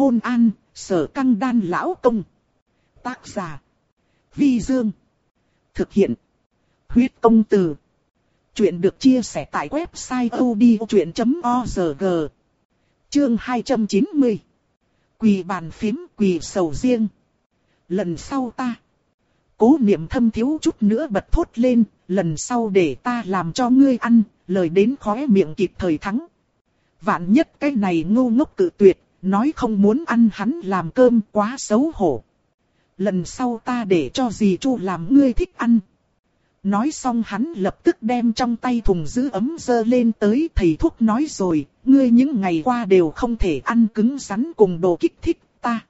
Hôn an, sở căng đan lão công. Tác giả. Vi Dương. Thực hiện. Huyết công từ. Chuyện được chia sẻ tại website odchuyện.org. Chương 290. Quỳ bàn phím quỳ sầu riêng. Lần sau ta. Cố niệm thâm thiếu chút nữa bật thốt lên, lần sau để ta làm cho ngươi ăn, lời đến khóe miệng kịp thời thắng. Vạn nhất cái này ngu ngốc cự tuyệt, nói không muốn ăn hắn làm cơm quá xấu hổ. Lần sau ta để cho dì chu làm ngươi thích ăn. Nói xong hắn lập tức đem trong tay thùng giữ ấm dơ lên tới thầy thuốc nói rồi, ngươi những ngày qua đều không thể ăn cứng rắn cùng đồ kích thích ta.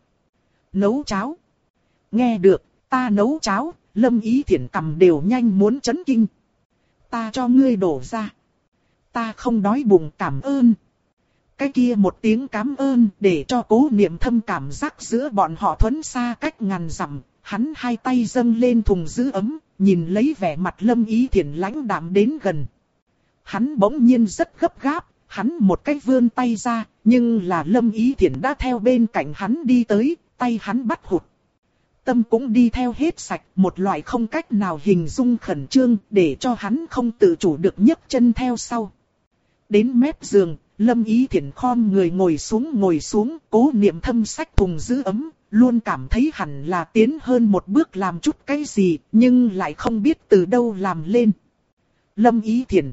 Nấu cháo. Nghe được, ta nấu cháo, lâm ý thiện cầm đều nhanh muốn chấn kinh. Ta cho ngươi đổ ra. Ta không đói bụng cảm ơn. Cái kia một tiếng cảm ơn để cho cố niệm thâm cảm giác giữa bọn họ thuấn xa cách ngàn dặm, hắn hai tay dâng lên thùng giữ ấm, nhìn lấy vẻ mặt lâm ý thiền lãnh đạm đến gần. Hắn bỗng nhiên rất gấp gáp, hắn một cái vươn tay ra, nhưng là lâm ý thiền đã theo bên cạnh hắn đi tới, tay hắn bắt hụt. Tâm cũng đi theo hết sạch, một loại không cách nào hình dung khẩn trương để cho hắn không tự chủ được nhấc chân theo sau. Đến mép giường, lâm ý Thiển khom người ngồi xuống ngồi xuống, cố niệm thâm sách thùng giữ ấm, luôn cảm thấy hẳn là tiến hơn một bước làm chút cái gì, nhưng lại không biết từ đâu làm lên. Lâm Ý Thiển.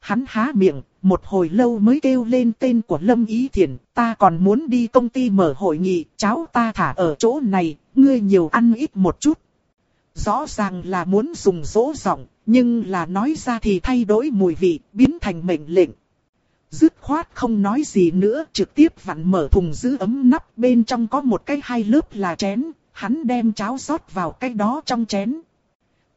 Hắn há miệng, một hồi lâu mới kêu lên tên của Lâm Ý Thiển, ta còn muốn đi công ty mở hội nghị, cháu ta thả ở chỗ này, ngươi nhiều ăn ít một chút. Rõ ràng là muốn dùng dỗ giọng, nhưng là nói ra thì thay đổi mùi vị, biến thành mệnh lệnh dứt khoát không nói gì nữa, trực tiếp vặn mở thùng giữ ấm nắp, bên trong có một cái hai lớp là chén, hắn đem cháo rót vào cái đó trong chén.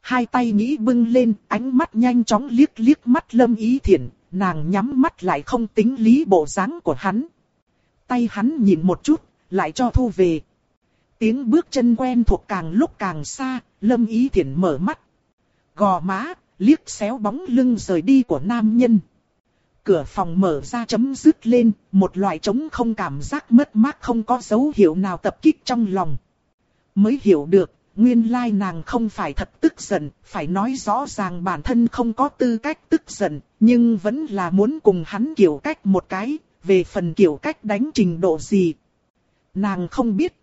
Hai tay nghĩ bưng lên, ánh mắt nhanh chóng liếc liếc mắt lâm ý thiện, nàng nhắm mắt lại không tính lý bộ dáng của hắn. Tay hắn nhìn một chút, lại cho thu về. Tiếng bước chân quen thuộc càng lúc càng xa, lâm ý thiện mở mắt. Gò má, liếc xéo bóng lưng rời đi của nam nhân cửa phòng mở ra chấm dứt lên, một loại trống không cảm giác mất mát không có dấu hiệu nào tập kích trong lòng. Mới hiểu được, nguyên lai nàng không phải thật tức giận, phải nói rõ ràng bản thân không có tư cách tức giận, nhưng vẫn là muốn cùng hắn kiểu cách một cái, về phần kiểu cách đánh trình độ gì. Nàng không biết.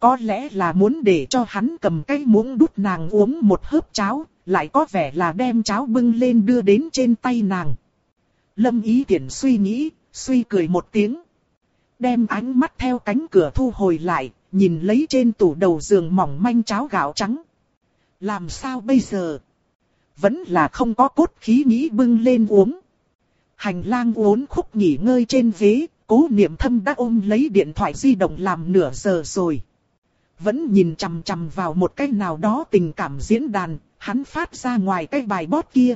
Có lẽ là muốn để cho hắn cầm cái muỗng đút nàng uống một hớp cháo, lại có vẻ là đem cháo bưng lên đưa đến trên tay nàng. Lâm Ý Tiễn suy nghĩ, suy cười một tiếng. Đem ánh mắt theo cánh cửa thu hồi lại, nhìn lấy trên tủ đầu giường mỏng manh cháo gạo trắng. Làm sao bây giờ? Vẫn là không có cốt khí nghĩ bưng lên uống. Hành lang uốn khúc nghỉ ngơi trên ghế, cố niệm thâm đã ôm lấy điện thoại di động làm nửa giờ rồi. Vẫn nhìn chằm chằm vào một cái nào đó tình cảm diễn đàn, hắn phát ra ngoài cái bài bót kia.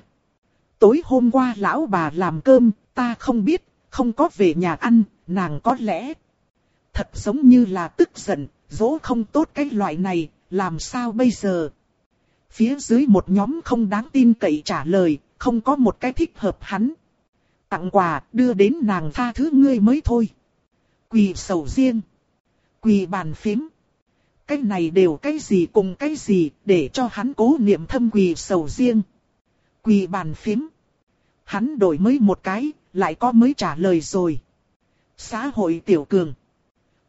Tối hôm qua lão bà làm cơm, ta không biết, không có về nhà ăn, nàng có lẽ. Thật giống như là tức giận, dỗ không tốt cái loại này, làm sao bây giờ? Phía dưới một nhóm không đáng tin cậy trả lời, không có một cái thích hợp hắn. Tặng quà, đưa đến nàng tha thứ ngươi mới thôi. Quỳ sầu riêng. Quỳ bàn phím. Cái này đều cái gì cùng cái gì, để cho hắn cố niệm thâm quỳ sầu riêng quỳ bàn phím. Hắn đổi mới một cái, lại có mới trả lời rồi. Xã hội tiểu cường.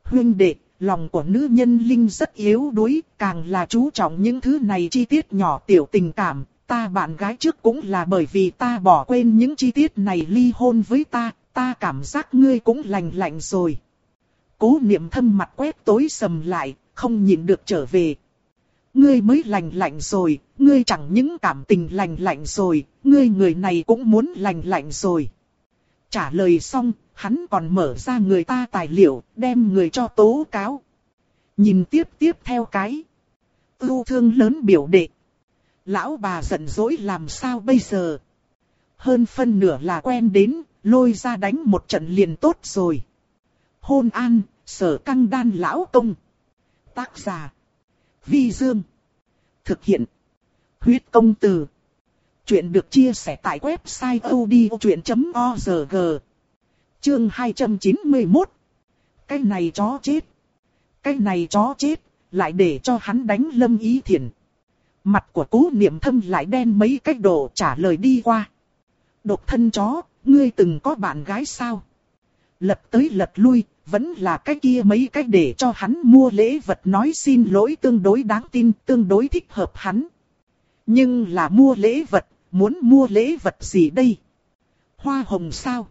Huyên đệ, lòng của nữ nhân linh rất yếu đuối, càng là chú trọng những thứ này chi tiết nhỏ tiểu tình cảm. Ta bạn gái trước cũng là bởi vì ta bỏ quên những chi tiết này ly hôn với ta, ta cảm giác ngươi cũng lành lạnh rồi. Cố niệm thâm mặt quét tối sầm lại, không nhịn được trở về, ngươi mới lành lạnh rồi, ngươi chẳng những cảm tình lành lạnh rồi, ngươi người này cũng muốn lành lạnh rồi. Trả lời xong, hắn còn mở ra người ta tài liệu, đem người cho tố cáo. Nhìn tiếp tiếp theo cái. Ưu thương lớn biểu đệ. Lão bà giận dỗi làm sao bây giờ? Hơn phân nửa là quen đến, lôi ra đánh một trận liền tốt rồi. Hôn an, sở căng đan lão công. Tác giả Vi Dương. Thực hiện. Huyết công từ. Chuyện được chia sẻ tại website odchuyện.org. Chương 291. Cái này chó chết. Cái này chó chết, lại để cho hắn đánh lâm ý thiền. Mặt của cố niệm thâm lại đen mấy cách độ trả lời đi qua. Độc thân chó, ngươi từng có bạn gái sao? Lật tới lật lui, vẫn là cái kia mấy cách để cho hắn mua lễ vật nói xin lỗi tương đối đáng tin, tương đối thích hợp hắn. Nhưng là mua lễ vật, muốn mua lễ vật gì đây? Hoa hồng sao?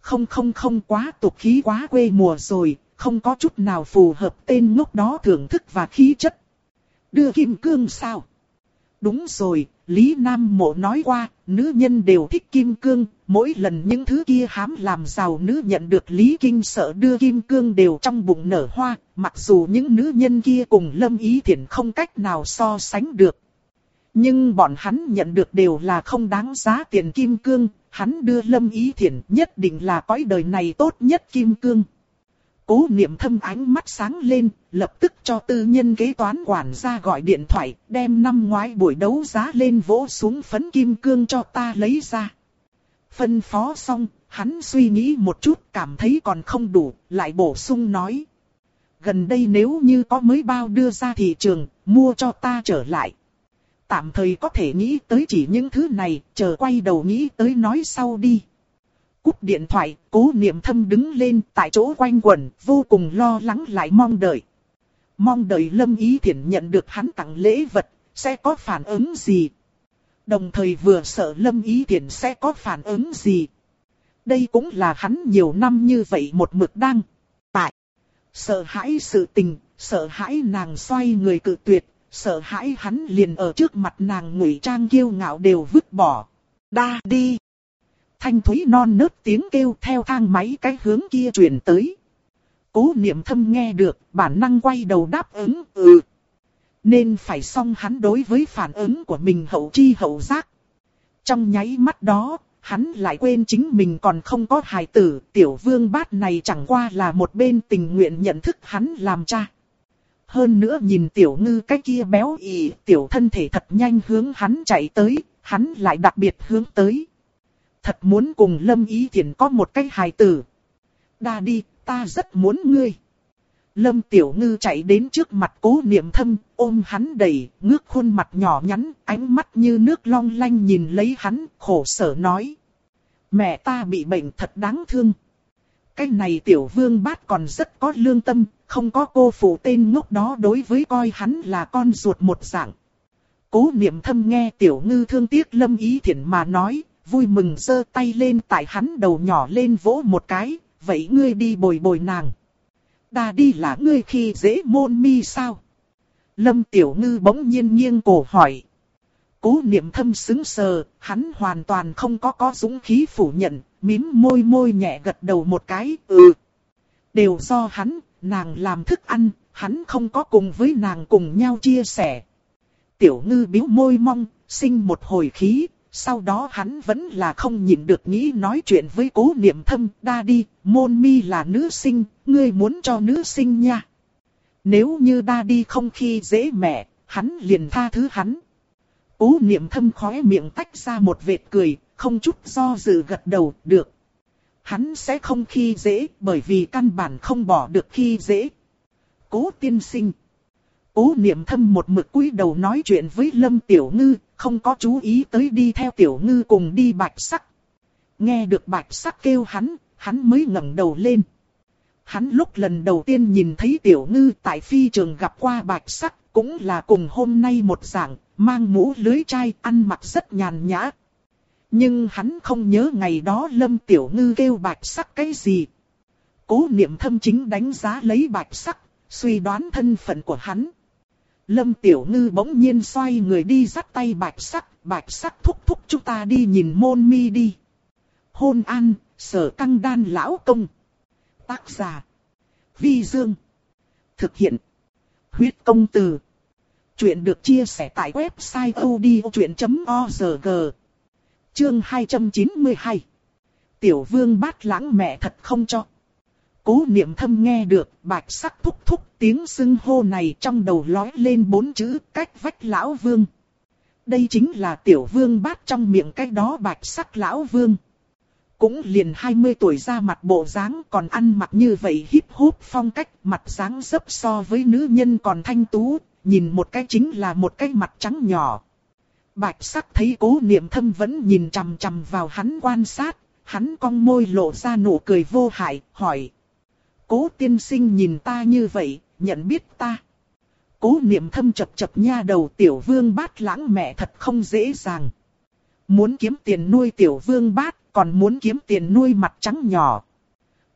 Không không không quá tục khí quá quê mùa rồi, không có chút nào phù hợp tên ngốc đó thưởng thức và khí chất. Đưa kim cương sao? Đúng rồi, Lý Nam Mộ nói qua, nữ nhân đều thích kim cương, mỗi lần những thứ kia hám làm giàu nữ nhận được Lý Kinh sợ đưa kim cương đều trong bụng nở hoa, mặc dù những nữ nhân kia cùng Lâm Ý Thiển không cách nào so sánh được. Nhưng bọn hắn nhận được đều là không đáng giá tiền kim cương, hắn đưa Lâm Ý Thiển nhất định là cõi đời này tốt nhất kim cương. Cố niệm thâm ánh mắt sáng lên, lập tức cho tư nhân kế toán quản gia gọi điện thoại, đem năm ngoái buổi đấu giá lên vỗ xuống phấn kim cương cho ta lấy ra. Phân phó xong, hắn suy nghĩ một chút cảm thấy còn không đủ, lại bổ sung nói. Gần đây nếu như có mới bao đưa ra thị trường, mua cho ta trở lại. Tạm thời có thể nghĩ tới chỉ những thứ này, chờ quay đầu nghĩ tới nói sau đi. Cúp điện thoại, cố niệm thâm đứng lên tại chỗ quanh quẩn, vô cùng lo lắng lại mong đợi. Mong đợi Lâm Ý Thiển nhận được hắn tặng lễ vật, sẽ có phản ứng gì. Đồng thời vừa sợ Lâm Ý Thiển sẽ có phản ứng gì. Đây cũng là hắn nhiều năm như vậy một mực đang. Tại. Sợ hãi sự tình, sợ hãi nàng xoay người cự tuyệt, sợ hãi hắn liền ở trước mặt nàng ngụy trang kiêu ngạo đều vứt bỏ. Đa đi. Thanh thúy non nớt tiếng kêu theo thang máy cái hướng kia truyền tới. Cố niệm thâm nghe được, bản năng quay đầu đáp ứng, ừ. Nên phải xong hắn đối với phản ứng của mình hậu chi hậu giác. Trong nháy mắt đó, hắn lại quên chính mình còn không có hài tử, tiểu vương bát này chẳng qua là một bên tình nguyện nhận thức hắn làm cha. Hơn nữa nhìn tiểu ngư cái kia béo ị, tiểu thân thể thật nhanh hướng hắn chạy tới, hắn lại đặc biệt hướng tới. Thật muốn cùng Lâm Ý Thiển có một cái hài tử. Đa đi, ta rất muốn ngươi. Lâm Tiểu Ngư chạy đến trước mặt cố niệm thâm, ôm hắn đầy, ngước khuôn mặt nhỏ nhắn, ánh mắt như nước long lanh nhìn lấy hắn, khổ sở nói. Mẹ ta bị bệnh thật đáng thương. Cái này tiểu vương bát còn rất có lương tâm, không có cô phụ tên ngốc đó đối với coi hắn là con ruột một dạng. Cố niệm thâm nghe tiểu ngư thương tiếc lâm ý Thiển mà nói, vui mừng giơ tay lên tại hắn đầu nhỏ lên vỗ một cái, vậy ngươi đi bồi bồi nàng. Đà đi là ngươi khi dễ môn mi sao? Lâm Tiểu Ngư bỗng nhiên nghiêng cổ hỏi. Cố niệm thâm xứng sờ, hắn hoàn toàn không có có dũng khí phủ nhận, mím môi môi nhẹ gật đầu một cái, ừ. Đều do hắn, nàng làm thức ăn, hắn không có cùng với nàng cùng nhau chia sẻ. Tiểu ngư biếu môi mong, sinh một hồi khí, sau đó hắn vẫn là không nhịn được nghĩ nói chuyện với cố niệm thâm, đa đi, môn mi là nữ sinh, ngươi muốn cho nữ sinh nha. Nếu như đa đi không khi dễ mẹ, hắn liền tha thứ hắn. Cố niệm thâm khóe miệng tách ra một vệt cười, không chút do dự gật đầu, được. Hắn sẽ không khi dễ, bởi vì căn bản không bỏ được khi dễ. Cố tiên sinh. Cố niệm thâm một mực cúi đầu nói chuyện với Lâm Tiểu Ngư, không có chú ý tới đi theo Tiểu Ngư cùng đi bạch sắc. Nghe được bạch sắc kêu hắn, hắn mới ngẩng đầu lên. Hắn lúc lần đầu tiên nhìn thấy Tiểu Ngư tại phi trường gặp qua bạch sắc, cũng là cùng hôm nay một dạng, mang mũ lưới chai, ăn mặc rất nhàn nhã. Nhưng hắn không nhớ ngày đó Lâm Tiểu Ngư kêu bạch sắc cái gì. Cố niệm thâm chính đánh giá lấy bạch sắc, suy đoán thân phận của hắn. Lâm Tiểu Ngư bỗng nhiên xoay người đi dắt tay bạch sắc, bạch sắc thúc thúc chúng ta đi nhìn môn mi đi. Hôn an, sở căng đan lão công. Tác giả. Vi Dương. Thực hiện. Huyết công từ. Chuyện được chia sẻ tại website odchuyện.org. Chương 292. Tiểu vương bát lãng mẹ thật không cho. Cố niệm thâm nghe được bạch sắc thúc thúc tiếng xưng hô này trong đầu lói lên bốn chữ cách vách lão vương. Đây chính là tiểu vương bát trong miệng cái đó bạch sắc lão vương. cũng liền 20 tuổi ra mặt bộ dáng còn ăn mặc như vậy hip hop phong cách, mặt dáng dấp so với nữ nhân còn thanh tú, nhìn một cái chính là một cái mặt trắng nhỏ. Bạch sắc thấy cố niệm thâm vẫn nhìn chằm chằm vào hắn quan sát, hắn cong môi lộ ra nụ cười vô hại, hỏi. Cố tiên sinh nhìn ta như vậy, nhận biết ta. Cố niệm thâm chập chập nha đầu tiểu vương bát lãng mẹ thật không dễ dàng. Muốn kiếm tiền nuôi tiểu vương bát, còn muốn kiếm tiền nuôi mặt trắng nhỏ.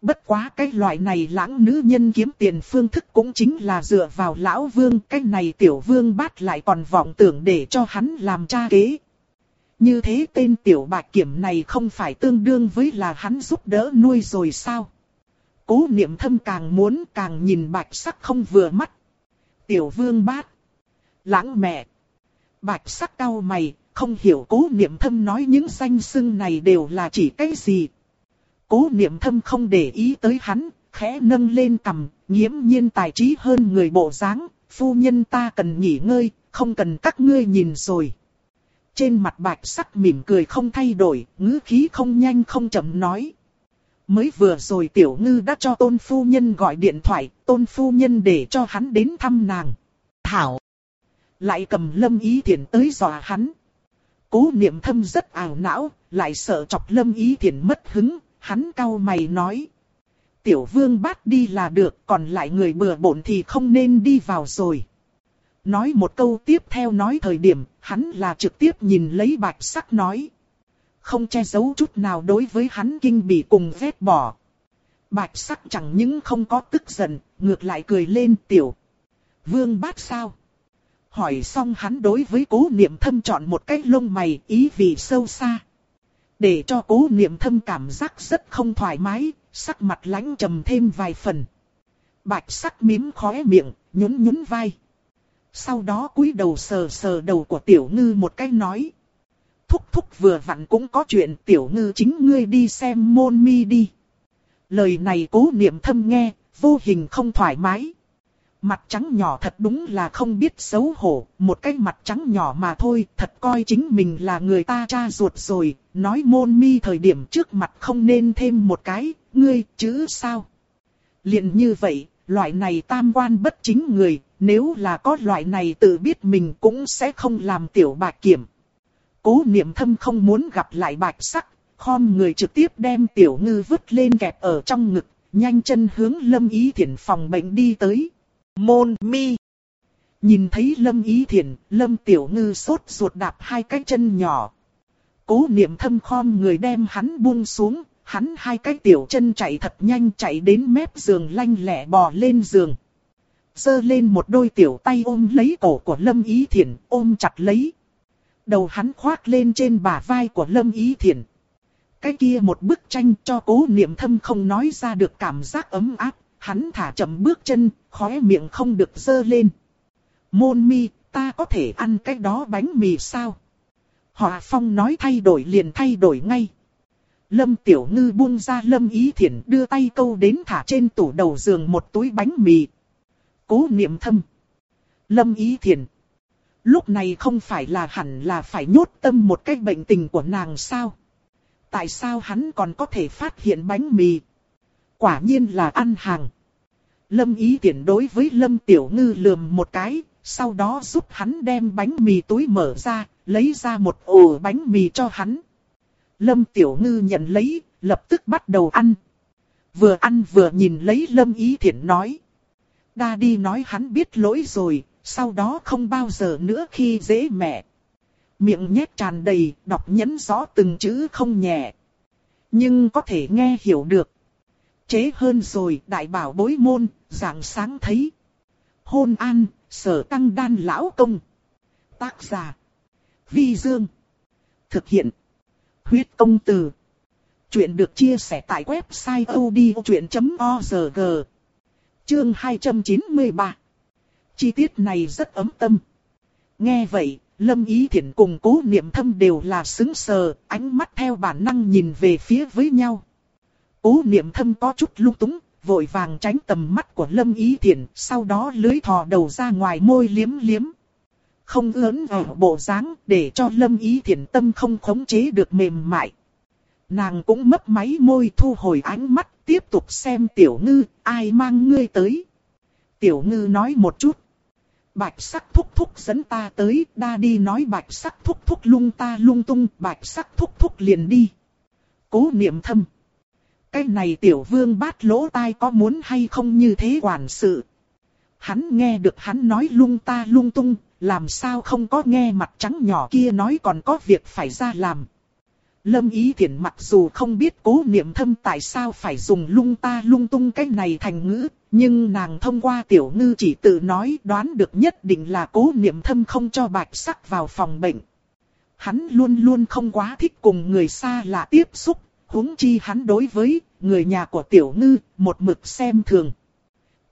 Bất quá cái loại này lãng nữ nhân kiếm tiền phương thức cũng chính là dựa vào lão vương. Cái này tiểu vương bát lại còn vọng tưởng để cho hắn làm cha kế. Như thế tên tiểu bạc kiểm này không phải tương đương với là hắn giúp đỡ nuôi rồi sao? Cố niệm thâm càng muốn càng nhìn bạch sắc không vừa mắt. Tiểu vương bát. Lãng mẹ. Bạch sắc cau mày, không hiểu cố niệm thâm nói những danh xưng này đều là chỉ cái gì. Cố niệm thâm không để ý tới hắn, khẽ nâng lên cầm, nghiễm nhiên tài trí hơn người bộ dáng, phu nhân ta cần nghỉ ngơi, không cần các ngươi nhìn rồi. Trên mặt bạch sắc mỉm cười không thay đổi, ngữ khí không nhanh không chậm nói. Mới vừa rồi tiểu ngư đã cho tôn phu nhân gọi điện thoại, tôn phu nhân để cho hắn đến thăm nàng. Thảo. Lại cầm lâm ý thiện tới dò hắn. Cố niệm thâm rất ảo não, lại sợ chọc lâm ý thiện mất hứng, hắn cau mày nói. Tiểu vương bát đi là được, còn lại người bừa bộn thì không nên đi vào rồi. Nói một câu tiếp theo nói thời điểm, hắn là trực tiếp nhìn lấy bạch sắc nói. Không che giấu chút nào đối với hắn kinh bị cùng vết bỏ. Bạch sắc chẳng những không có tức giận, ngược lại cười lên tiểu. Vương bát sao? Hỏi xong hắn đối với cố niệm thâm chọn một cái lông mày ý vị sâu xa. Để cho cố niệm thâm cảm giác rất không thoải mái, sắc mặt lãnh trầm thêm vài phần. Bạch sắc mím khóe miệng, nhún nhún vai. Sau đó cúi đầu sờ sờ đầu của tiểu ngư một cái nói. Thúc thúc vừa vặn cũng có chuyện tiểu ngư chính ngươi đi xem môn mi đi. Lời này cố niệm thâm nghe, vô hình không thoải mái. Mặt trắng nhỏ thật đúng là không biết xấu hổ, một cái mặt trắng nhỏ mà thôi, thật coi chính mình là người ta cha ruột rồi, nói môn mi thời điểm trước mặt không nên thêm một cái, ngươi, chứ sao. liền như vậy, loại này tam quan bất chính người, nếu là có loại này tự biết mình cũng sẽ không làm tiểu bạc kiểm. Cố niệm thâm không muốn gặp lại bạch sắc, khom người trực tiếp đem tiểu ngư vứt lên kẹp ở trong ngực, nhanh chân hướng lâm ý thiện phòng bệnh đi tới. Môn mi. Nhìn thấy lâm ý thiện, lâm tiểu ngư sốt ruột đạp hai cái chân nhỏ. Cố niệm thâm khom người đem hắn buông xuống, hắn hai cái tiểu chân chạy thật nhanh chạy đến mép giường lanh lẹ bò lên giường. Giơ lên một đôi tiểu tay ôm lấy cổ của Lâm Ý thiện, ôm chặt lấy. Đầu hắn khoác lên trên bả vai của Lâm Ý Thiển. Cái kia một bức tranh cho cố niệm thâm không nói ra được cảm giác ấm áp, hắn thả chậm bước chân, khóe miệng không được dơ lên. Môn mi, ta có thể ăn cái đó bánh mì sao? Hòa phong nói thay đổi liền thay đổi ngay. Lâm Tiểu Ngư buông ra Lâm Ý Thiển đưa tay câu đến thả trên tủ đầu giường một túi bánh mì. Cố niệm thâm. Lâm Ý Thiển. Lúc này không phải là hẳn là phải nhốt tâm một cái bệnh tình của nàng sao? Tại sao hắn còn có thể phát hiện bánh mì? Quả nhiên là ăn hàng. Lâm Ý tiện đối với Lâm Tiểu Ngư lườm một cái, sau đó giúp hắn đem bánh mì túi mở ra, lấy ra một ổ bánh mì cho hắn. Lâm Tiểu Ngư nhận lấy, lập tức bắt đầu ăn. Vừa ăn vừa nhìn lấy Lâm Ý Thiển nói. Đa đi nói hắn biết lỗi rồi, sau đó không bao giờ nữa khi dễ mẹ. Miệng nhét tràn đầy, đọc nhấn rõ từng chữ không nhẹ. Nhưng có thể nghe hiểu được. Chế hơn rồi, đại bảo bối môn, dạng sáng thấy. Hôn an, sở tăng đan lão công. Tác giả. Vi Dương. Thực hiện. Huyết công từ. Chuyện được chia sẻ tại website odchuyện.org. Chương 293. Chi tiết này rất ấm tâm. Nghe vậy, Lâm Ý Thiển cùng cố niệm thâm đều là xứng sờ, ánh mắt theo bản năng nhìn về phía với nhau. Cố niệm thâm có chút lung túng, vội vàng tránh tầm mắt của Lâm Ý Thiển, sau đó lưới thò đầu ra ngoài môi liếm liếm. Không ớn ở bộ dáng để cho Lâm Ý Thiển tâm không khống chế được mềm mại. Nàng cũng mấp máy môi thu hồi ánh mắt, tiếp tục xem tiểu ngư, ai mang ngươi tới. Tiểu ngư nói một chút. Bạch sắc thúc thúc dẫn ta tới, đa đi nói bạch sắc thúc thúc lung ta lung tung, bạch sắc thúc thúc liền đi. Cố niệm thâm. Cái này tiểu vương bát lỗ tai có muốn hay không như thế quản sự. Hắn nghe được hắn nói lung ta lung tung, làm sao không có nghe mặt trắng nhỏ kia nói còn có việc phải ra làm. Lâm Ý Thiển mặc dù không biết cố niệm thâm tại sao phải dùng lung ta lung tung cái này thành ngữ, nhưng nàng thông qua tiểu ngư chỉ tự nói đoán được nhất định là cố niệm thâm không cho bạch sắc vào phòng bệnh. Hắn luôn luôn không quá thích cùng người xa lạ tiếp xúc, huống chi hắn đối với người nhà của tiểu ngư một mực xem thường.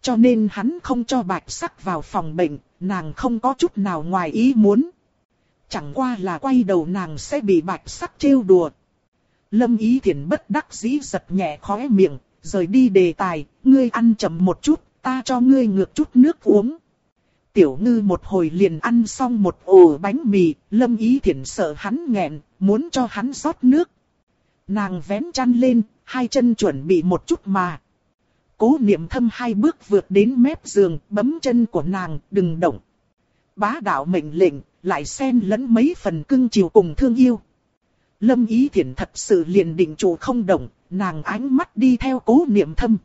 Cho nên hắn không cho bạch sắc vào phòng bệnh, nàng không có chút nào ngoài ý muốn. Chẳng qua là quay đầu nàng sẽ bị bạch sắc trêu đùa. Lâm ý thiển bất đắc dĩ giật nhẹ khóe miệng, rời đi đề tài, ngươi ăn chậm một chút, ta cho ngươi ngược chút nước uống. Tiểu ngư một hồi liền ăn xong một ổ bánh mì, lâm ý thiện sợ hắn nghẹn, muốn cho hắn rót nước. Nàng vén chăn lên, hai chân chuẩn bị một chút mà. Cố niệm thâm hai bước vượt đến mép giường, bấm chân của nàng, đừng động. Bá đạo mệnh lệnh, lại xen lẫn mấy phần cưng chiều cùng thương yêu. Lâm Ý Thiển thật sự liền định chủ không động, nàng ánh mắt đi theo cố niệm thâm.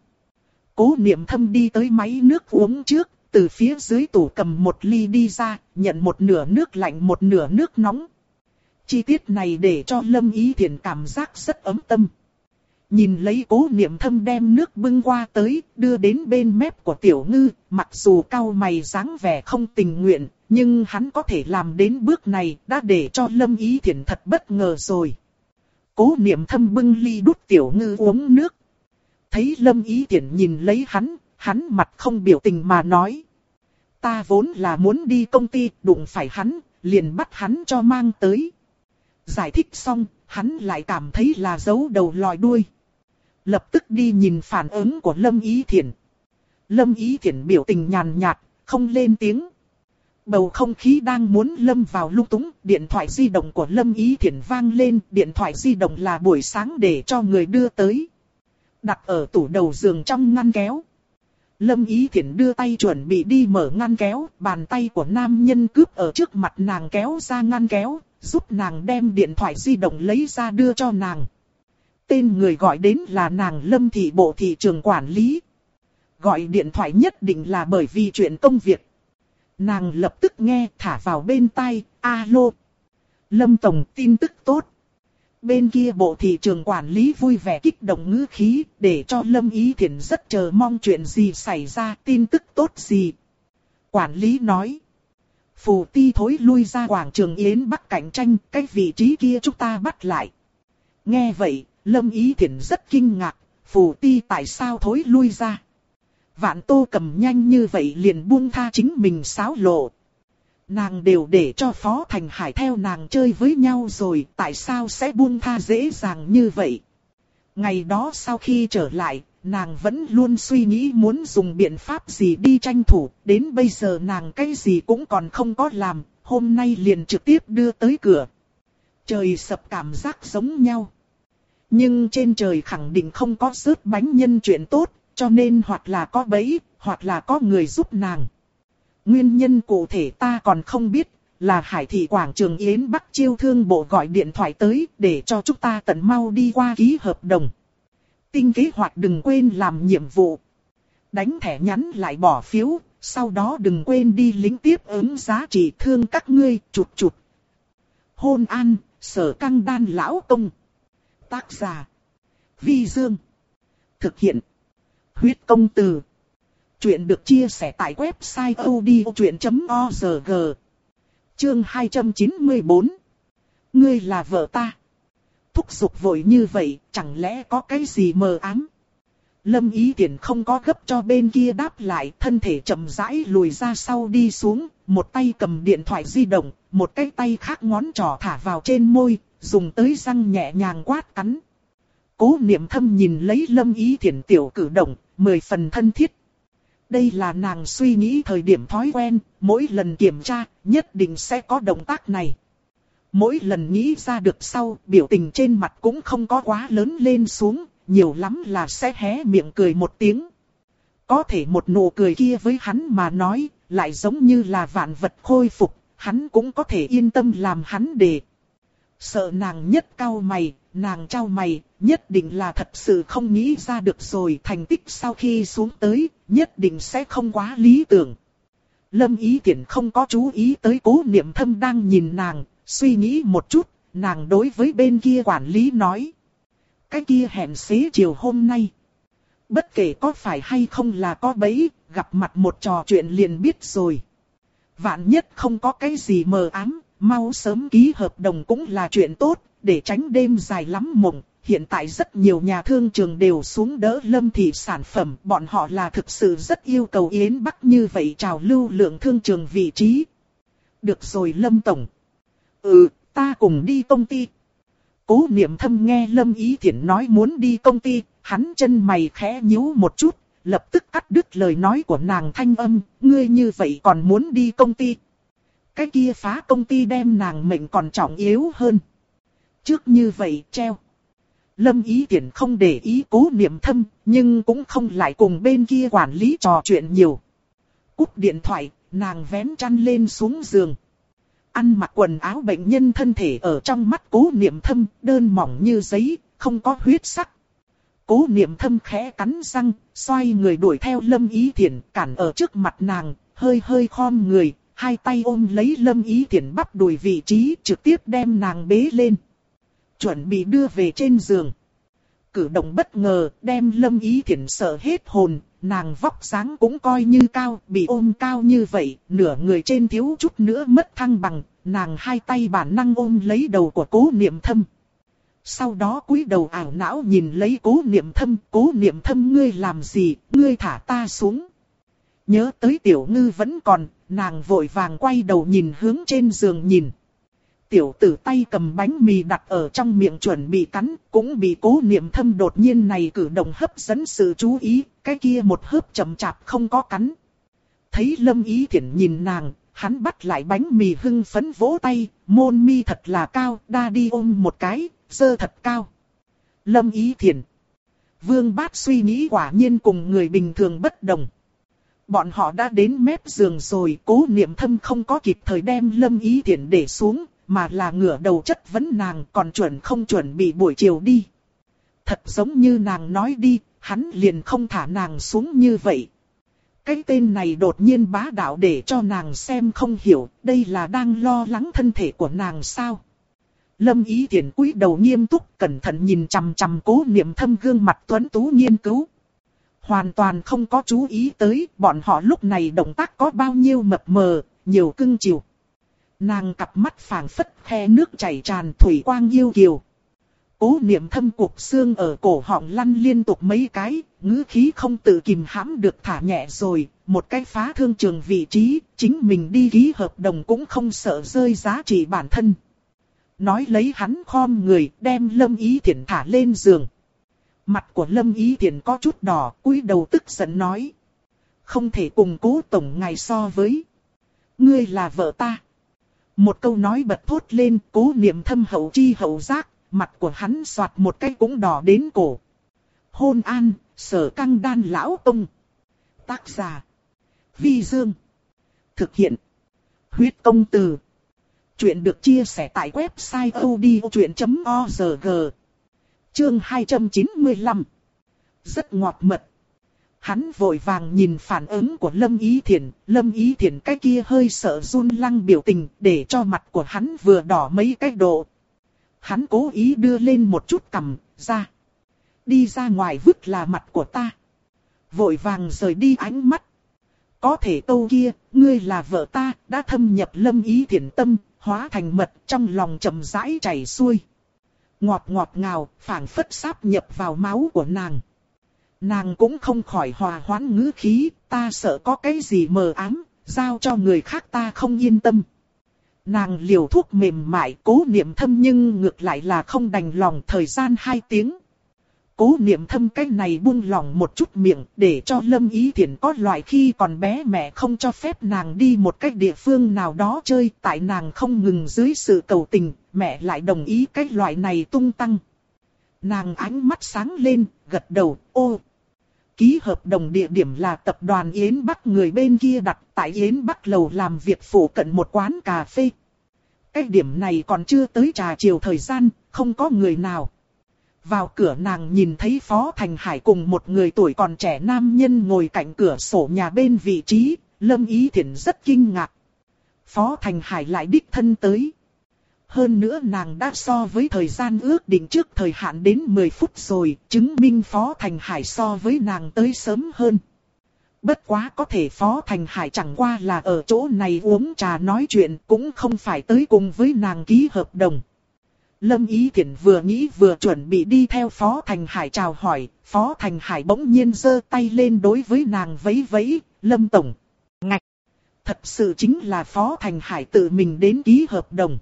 Cố niệm thâm đi tới máy nước uống trước, từ phía dưới tủ cầm một ly đi ra, nhận một nửa nước lạnh một nửa nước nóng. Chi tiết này để cho Lâm Ý Thiển cảm giác rất ấm tâm. Nhìn lấy cố niệm thâm đem nước bưng qua tới, đưa đến bên mép của tiểu ngư, mặc dù cao mày dáng vẻ không tình nguyện, nhưng hắn có thể làm đến bước này, đã để cho Lâm Ý thiện thật bất ngờ rồi. Cố niệm thâm bưng ly đút tiểu ngư uống nước. Thấy Lâm Ý thiện nhìn lấy hắn, hắn mặt không biểu tình mà nói. Ta vốn là muốn đi công ty, đụng phải hắn, liền bắt hắn cho mang tới. Giải thích xong, hắn lại cảm thấy là giấu đầu lòi đuôi. Lập tức đi nhìn phản ứng của Lâm Ý Thiển. Lâm Ý Thiển biểu tình nhàn nhạt, không lên tiếng. Bầu không khí đang muốn lâm vào lung túng, điện thoại di động của Lâm Ý Thiển vang lên, điện thoại di động là buổi sáng để cho người đưa tới. Đặt ở tủ đầu giường trong ngăn kéo. Lâm Ý Thiển đưa tay chuẩn bị đi mở ngăn kéo, bàn tay của nam nhân cướp ở trước mặt nàng kéo ra ngăn kéo, giúp nàng đem điện thoại di động lấy ra đưa cho nàng. Tên người gọi đến là nàng Lâm Thị Bộ Thị trường Quản lý. Gọi điện thoại nhất định là bởi vì chuyện công việc. Nàng lập tức nghe thả vào bên tai, alo. Lâm Tổng tin tức tốt. Bên kia bộ thị trường quản lý vui vẻ kích động ngữ khí, để cho Lâm Ý Thiển rất chờ mong chuyện gì xảy ra, tin tức tốt gì. Quản lý nói. Phù ti thối lui ra quảng trường Yến Bắc cạnh tranh, cái vị trí kia chúng ta bắt lại. Nghe vậy, Lâm Ý Thiển rất kinh ngạc, phù ti tại sao thối lui ra. Vạn tô cầm nhanh như vậy liền buông tha chính mình sáo lộ. Nàng đều để cho Phó Thành Hải theo nàng chơi với nhau rồi, tại sao sẽ buông tha dễ dàng như vậy? Ngày đó sau khi trở lại, nàng vẫn luôn suy nghĩ muốn dùng biện pháp gì đi tranh thủ, đến bây giờ nàng cái gì cũng còn không có làm, hôm nay liền trực tiếp đưa tới cửa. Trời sập cảm giác giống nhau. Nhưng trên trời khẳng định không có rớt bánh nhân chuyện tốt, cho nên hoặc là có bẫy, hoặc là có người giúp nàng. Nguyên nhân cụ thể ta còn không biết, là Hải thị Quảng Trường Yến Bắc Chiêu Thương Bộ gọi điện thoại tới để cho chúng ta tận mau đi qua ký hợp đồng. Tinh kế hoạch đừng quên làm nhiệm vụ. Đánh thẻ nhắn lại bỏ phiếu, sau đó đừng quên đi lính tiếp ứng giá trị thương các ngươi, chụt chụt. Hôn an, sở căng đan lão công. Tác giả. Vi Dương. Thực hiện. Huyết công từ. Chuyện được chia sẻ tại website odchuyện.org. Chương 294. Ngươi là vợ ta. Thúc giục vội như vậy, chẳng lẽ có cái gì mờ ám? Lâm ý tiện không có gấp cho bên kia đáp lại, thân thể chậm rãi lùi ra sau đi xuống, một tay cầm điện thoại di động, một cái tay khác ngón trỏ thả vào trên môi, dùng tới răng nhẹ nhàng quát cắn. Cố niệm thâm nhìn lấy lâm ý thiện tiểu cử động, mười phần thân thiết. Đây là nàng suy nghĩ thời điểm thói quen, mỗi lần kiểm tra, nhất định sẽ có động tác này. Mỗi lần nghĩ ra được sau, biểu tình trên mặt cũng không có quá lớn lên xuống, nhiều lắm là sẽ hé miệng cười một tiếng. Có thể một nụ cười kia với hắn mà nói, lại giống như là vạn vật khôi phục, hắn cũng có thể yên tâm làm hắn để. Sợ nàng nhất cao mày, nàng trao mày, nhất định là thật sự không nghĩ ra được rồi thành tích sau khi xuống tới, nhất định sẽ không quá lý tưởng. Lâm ý tiện không có chú ý tới cố niệm thâm đang nhìn nàng, suy nghĩ một chút, nàng đối với bên kia quản lý nói. Cái kia hẹn xế chiều hôm nay. Bất kể có phải hay không là có bấy, gặp mặt một trò chuyện liền biết rồi. Vạn nhất không có cái gì mờ ám, mau sớm ký hợp đồng cũng là chuyện tốt, để tránh đêm dài lắm mộng. Hiện tại rất nhiều nhà thương trường đều xuống đỡ lâm thị sản phẩm, bọn họ là thực sự rất yêu cầu Yến Bắc như vậy trào lưu lượng thương trường vị trí. Được rồi Lâm Tổng. Ừ, ta cùng đi công ty. Cố niệm thâm nghe Lâm Ý Thiển nói muốn đi công ty, hắn chân mày khẽ nhíu một chút, lập tức cắt đứt lời nói của nàng thanh âm, ngươi như vậy còn muốn đi công ty. Cái kia phá công ty đem nàng mệnh còn trọng yếu hơn. Trước như vậy treo. Lâm ý Thiển không để ý cố niệm thâm, nhưng cũng không lại cùng bên kia quản lý trò chuyện nhiều. Cúp điện thoại, nàng vén chăn lên xuống giường. Ăn mặc quần áo bệnh nhân thân thể ở trong mắt cố niệm thâm, đơn mỏng như giấy, không có huyết sắc. Cố niệm thâm khẽ cắn răng, xoay người đuổi theo lâm ý thiện, cản ở trước mặt nàng, hơi hơi khom người, hai tay ôm lấy lâm ý thiện bắp đùi vị trí, trực tiếp đem nàng bế lên. Chuẩn bị đưa về trên giường. Cử động bất ngờ, đem lâm ý thiện sợ hết hồn, nàng vóc dáng cũng coi như cao, bị ôm cao như vậy, nửa người trên thiếu chút nữa mất thăng bằng, nàng hai tay bản năng ôm lấy đầu của cố niệm thâm. Sau đó cúi đầu ảo não nhìn lấy cố niệm thâm, cố niệm thâm ngươi làm gì, ngươi thả ta xuống. Nhớ tới tiểu ngư vẫn còn, nàng vội vàng quay đầu nhìn hướng trên giường nhìn. Tiểu tử tay cầm bánh mì đặt ở trong miệng chuẩn bị cắn, cũng bị cố niệm thâm đột nhiên này cử động hấp dẫn sự chú ý, cái kia một hớp chậm chạp không có cắn. Thấy lâm ý thiện nhìn nàng, hắn bắt lại bánh mì hưng phấn vỗ tay, môn mi thật là cao, đa đi ôm một cái, dơ thật cao. Lâm ý thiện. Vương bát suy nghĩ quả nhiên cùng người bình thường bất đồng. Bọn họ đã đến mép giường rồi, cố niệm thâm không có kịp thời đem lâm ý thiện để xuống, mà là ngửa đầu chất vấn nàng còn chuẩn không chuẩn bị buổi chiều đi. Thật giống như nàng nói đi, hắn liền không thả nàng xuống như vậy. Cái tên này đột nhiên bá đạo để cho nàng xem không hiểu, đây là đang lo lắng thân thể của nàng sao. Lâm ý thiện cúi đầu nghiêm túc cẩn thận nhìn chằm chằm cố niệm thâm gương mặt tuấn tú nghiên cứu. Hoàn toàn không có chú ý tới bọn họ lúc này động tác có bao nhiêu mập mờ, nhiều cưng chiều. Nàng cặp mắt phảng phất khe nước chảy tràn thủy quang yêu kiều. Cố niệm thâm cục xương ở cổ họng lăn liên tục mấy cái, ngữ khí không tự kìm hãm được thả nhẹ rồi, một cái phá thương trường vị trí, chính mình đi ký hợp đồng cũng không sợ rơi giá trị bản thân. Nói lấy hắn khom người, đem lâm ý thiện thả lên giường. Mặt của lâm ý thiện có chút đỏ, cúi đầu tức giận nói. Không thể cùng cố tổng ngài so với. Ngươi là vợ ta. Một câu nói bật thốt lên, cố niệm thâm hậu chi hậu giác, mặt của hắn soạt một cái cũng đỏ đến cổ. Hôn an, sở căng đan lão ông. Tác giả. Vi Dương. Thực hiện. Huyết công từ. Chuyện được chia sẻ tại website odchuyện.org. Chương 295. Rất ngọt mật. Hắn vội vàng nhìn phản ứng của Lâm Ý Thiển, Lâm Ý Thiển cái kia hơi sợ run lăng biểu tình để cho mặt của hắn vừa đỏ mấy cái độ. Hắn cố ý đưa lên một chút cầm, ra. Đi ra ngoài vứt là mặt của ta. Vội vàng rời đi ánh mắt. Có thể câu kia, ngươi là vợ ta, đã thâm nhập Lâm Ý Thiển tâm, hóa thành mật trong lòng chậm rãi chảy xuôi. Ngọt ngọt ngào, phảng phất sáp nhập vào máu của nàng. Nàng cũng không khỏi hòa hoãn ngữ khí, ta sợ có cái gì mờ ám, giao cho người khác ta không yên tâm. Nàng liều thuốc mềm mại cố niệm thâm nhưng ngược lại là không đành lòng thời gian hai tiếng. Cố niệm thâm cái này buông lòng một chút miệng để cho Lâm Ý thiện có loại khi còn bé mẹ không cho phép nàng đi một cách địa phương nào đó chơi tại nàng không ngừng dưới sự cầu tình, mẹ lại đồng ý cái loại này tung tăng. Nàng ánh mắt sáng lên, gật đầu, ô. Ký hợp đồng địa điểm là tập đoàn Yến Bắc người bên kia đặt tại Yến Bắc lầu làm việc phủ cận một quán cà phê. Cái điểm này còn chưa tới trà chiều thời gian, không có người nào. Vào cửa nàng nhìn thấy Phó Thành Hải cùng một người tuổi còn trẻ nam nhân ngồi cạnh cửa sổ nhà bên vị trí, Lâm Ý Thiển rất kinh ngạc. Phó Thành Hải lại đích thân tới. Hơn nữa nàng đã so với thời gian ước định trước thời hạn đến 10 phút rồi, chứng minh Phó Thành Hải so với nàng tới sớm hơn. Bất quá có thể Phó Thành Hải chẳng qua là ở chỗ này uống trà nói chuyện cũng không phải tới cùng với nàng ký hợp đồng. Lâm Ý Thiển vừa nghĩ vừa chuẩn bị đi theo Phó Thành Hải chào hỏi, Phó Thành Hải bỗng nhiên giơ tay lên đối với nàng vẫy vẫy, Lâm Tổng. Ngạch! Thật sự chính là Phó Thành Hải tự mình đến ký hợp đồng.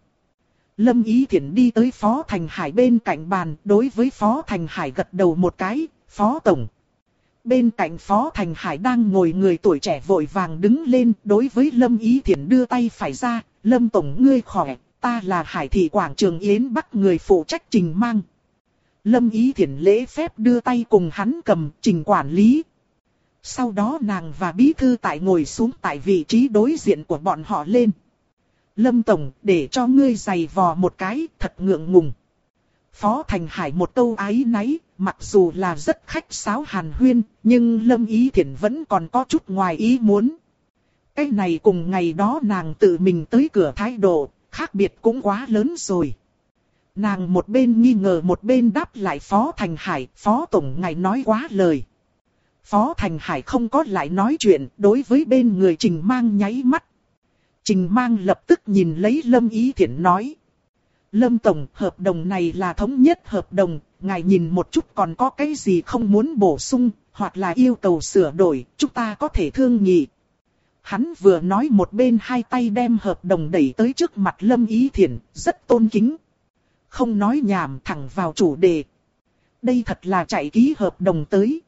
Lâm Ý Thiển đi tới Phó Thành Hải bên cạnh bàn, đối với Phó Thành Hải gật đầu một cái, Phó Tổng. Bên cạnh Phó Thành Hải đang ngồi người tuổi trẻ vội vàng đứng lên, đối với Lâm Ý Thiển đưa tay phải ra, Lâm Tổng ngươi khỏe, ta là Hải Thị Quảng Trường Yến Bắc người phụ trách trình mang. Lâm Ý Thiển lễ phép đưa tay cùng hắn cầm trình quản lý. Sau đó nàng và bí thư tại ngồi xuống tại vị trí đối diện của bọn họ lên. Lâm Tổng, để cho ngươi giày vò một cái, thật ngượng ngùng. Phó Thành Hải một câu ái náy, mặc dù là rất khách sáo hàn huyên, nhưng Lâm Ý Thiển vẫn còn có chút ngoài ý muốn. Cái này cùng ngày đó nàng tự mình tới cửa thái độ, khác biệt cũng quá lớn rồi. Nàng một bên nghi ngờ một bên đáp lại Phó Thành Hải, Phó Tổng ngài nói quá lời. Phó Thành Hải không có lại nói chuyện, đối với bên người Trình Mang nháy mắt. Trình Mang lập tức nhìn lấy Lâm Ý Thiển nói. Lâm Tổng, hợp đồng này là thống nhất hợp đồng, ngài nhìn một chút còn có cái gì không muốn bổ sung, hoặc là yêu cầu sửa đổi, chúng ta có thể thương nghị. Hắn vừa nói một bên hai tay đem hợp đồng đẩy tới trước mặt Lâm Ý Thiển, rất tôn kính. Không nói nhảm thẳng vào chủ đề. Đây thật là chạy ký hợp đồng tới.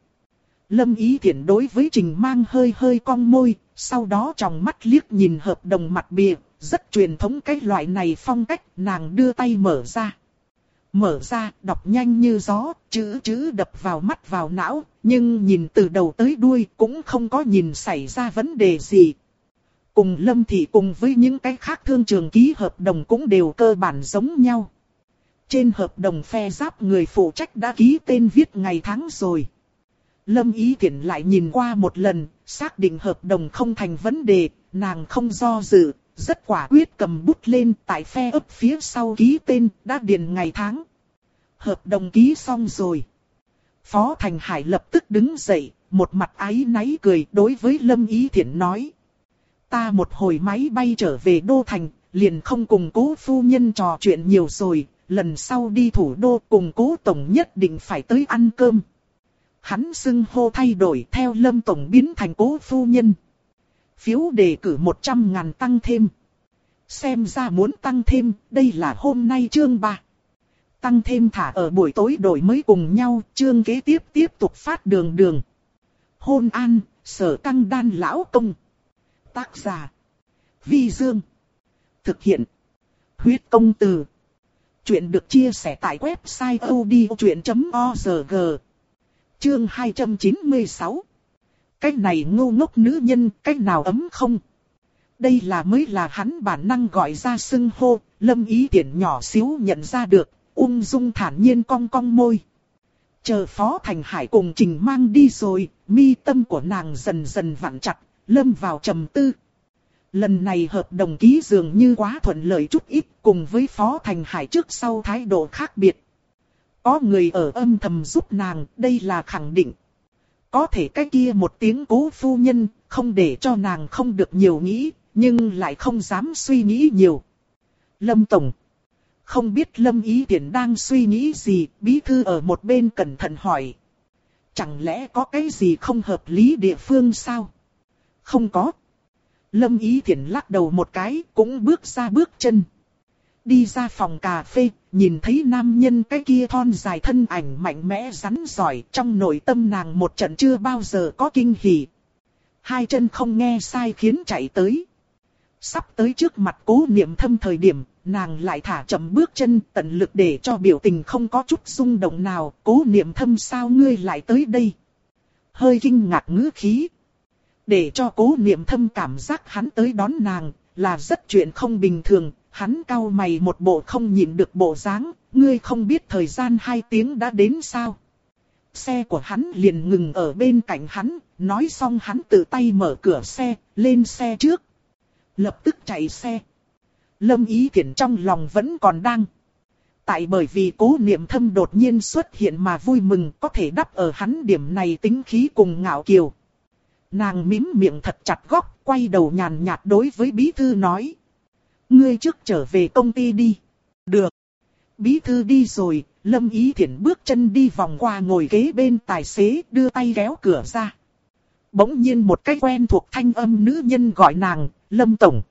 Lâm Ý Thiển đối với Trình Mang hơi hơi cong môi, sau đó trong mắt liếc nhìn hợp đồng mặt bìa, rất truyền thống cái loại này phong cách, nàng đưa tay mở ra. Mở ra, đọc nhanh như gió, chữ chữ đập vào mắt vào não, nhưng nhìn từ đầu tới đuôi cũng không có nhìn xảy ra vấn đề gì. Cùng Lâm Thị cùng với những cái khác thương trường ký hợp đồng cũng đều cơ bản giống nhau. Trên hợp đồng phe giáp người phụ trách đã ký tên viết ngày tháng rồi. Lâm Ý Thiển lại nhìn qua một lần, xác định hợp đồng không thành vấn đề, nàng không do dự, rất quả quyết cầm bút lên tại phe ấp phía sau ký tên, đã điền ngày tháng. Hợp đồng ký xong rồi. Phó Thành Hải lập tức đứng dậy, một mặt ái náy cười đối với Lâm Ý Thiển nói. Ta một hồi máy bay trở về Đô Thành, liền không cùng cố phu nhân trò chuyện nhiều rồi, lần sau đi thủ đô cùng cố tổng nhất định phải tới ăn cơm. Hắn xưng hô thay đổi theo Lâm Tổng biến thành cố phu nhân. Phiếu đề cử 100 ngàn tăng thêm. Xem ra muốn tăng thêm, đây là hôm nay chương 3. Tăng thêm thả ở buổi tối đổi mới cùng nhau, chương kế tiếp tiếp tục phát đường đường. Hôn an, sở căng đan lão công. Tác giả. Vi Dương. Thực hiện. Huyết công từ. Chuyện được chia sẻ tại website odchuyện.org. Chương 296. Cách này ngu ngốc nữ nhân, cách nào ấm không? Đây là mới là hắn bản năng gọi ra xưng hô, lâm ý tiện nhỏ xíu nhận ra được, ung dung thản nhiên cong cong môi. Chờ Phó Thành Hải cùng Trình mang đi rồi, mi tâm của nàng dần dần vặn chặt, lâm vào trầm tư. Lần này hợp đồng ký dường như quá thuận lợi chút ít cùng với Phó Thành Hải trước sau thái độ khác biệt. Có người ở âm thầm giúp nàng, đây là khẳng định. Có thể cái kia một tiếng cố phu nhân, không để cho nàng không được nhiều nghĩ, nhưng lại không dám suy nghĩ nhiều. Lâm Tổng Không biết Lâm Ý Tiễn đang suy nghĩ gì, bí thư ở một bên cẩn thận hỏi. Chẳng lẽ có cái gì không hợp lý địa phương sao? Không có. Lâm Ý Thiển lắc đầu một cái, cũng bước ra bước chân. Đi ra phòng cà phê, nhìn thấy nam nhân cái kia thon dài thân ảnh mạnh mẽ rắn giỏi trong nội tâm nàng một trận chưa bao giờ có kinh hỉ. Hai chân không nghe sai khiến chạy tới. Sắp tới trước mặt cố niệm thâm thời điểm, nàng lại thả chậm bước chân tận lực để cho biểu tình không có chút rung động nào. Cố niệm thâm sao ngươi lại tới đây? Hơi kinh ngạc ngữ khí. Để cho cố niệm thâm cảm giác hắn tới đón nàng, là rất chuyện không bình thường, hắn cau mày một bộ không nhìn được bộ dáng, ngươi không biết thời gian hai tiếng đã đến sao. Xe của hắn liền ngừng ở bên cạnh hắn, nói xong hắn tự tay mở cửa xe, lên xe trước. Lập tức chạy xe. Lâm ý thiện trong lòng vẫn còn đang. Tại bởi vì cố niệm thâm đột nhiên xuất hiện mà vui mừng có thể đắp ở hắn điểm này tính khí cùng ngạo kiều. Nàng mím miệng thật chặt góc, quay đầu nhàn nhạt đối với bí thư nói. Ngươi trước trở về công ty đi. Được. Bí thư đi rồi, Lâm Ý Thiển bước chân đi vòng qua ngồi ghế bên tài xế đưa tay kéo cửa ra. Bỗng nhiên một cái quen thuộc thanh âm nữ nhân gọi nàng, Lâm Tổng.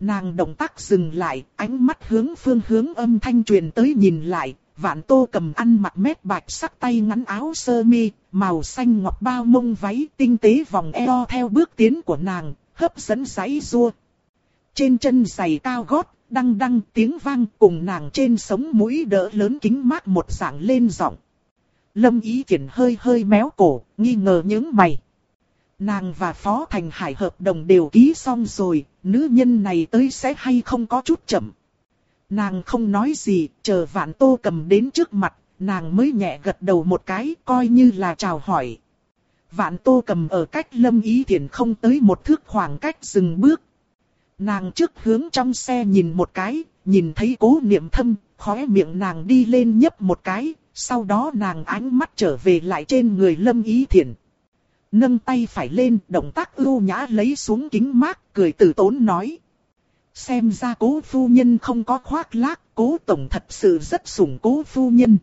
Nàng động tác dừng lại, ánh mắt hướng phương hướng âm thanh truyền tới nhìn lại, vạn tô cầm ăn mặc mét bạch sắc tay ngắn áo sơ mi, màu xanh ngọc bao mông váy tinh tế vòng eo theo bước tiến của nàng, hấp dẫn giấy rua. Trên chân giày cao gót, đăng đăng tiếng vang cùng nàng trên sống mũi đỡ lớn kính mát một dạng lên giọng. Lâm ý triển hơi hơi méo cổ, nghi ngờ những mày. Nàng và Phó Thành Hải hợp đồng đều ký xong rồi, nữ nhân này tới sẽ hay không có chút chậm. Nàng không nói gì, chờ vạn tô cầm đến trước mặt, nàng mới nhẹ gật đầu một cái, coi như là chào hỏi. Vạn tô cầm ở cách lâm ý thiện không tới một thước khoảng cách dừng bước. Nàng trước hướng trong xe nhìn một cái, nhìn thấy cố niệm thâm, khóe miệng nàng đi lên nhấp một cái, sau đó nàng ánh mắt trở về lại trên người lâm ý thiện. Nâng tay phải lên, động tác ưu nhã lấy xuống kính mát, cười tử tốn nói. Xem ra cố phu nhân không có khoác lác, cố tổng thật sự rất sủng cố phu nhân.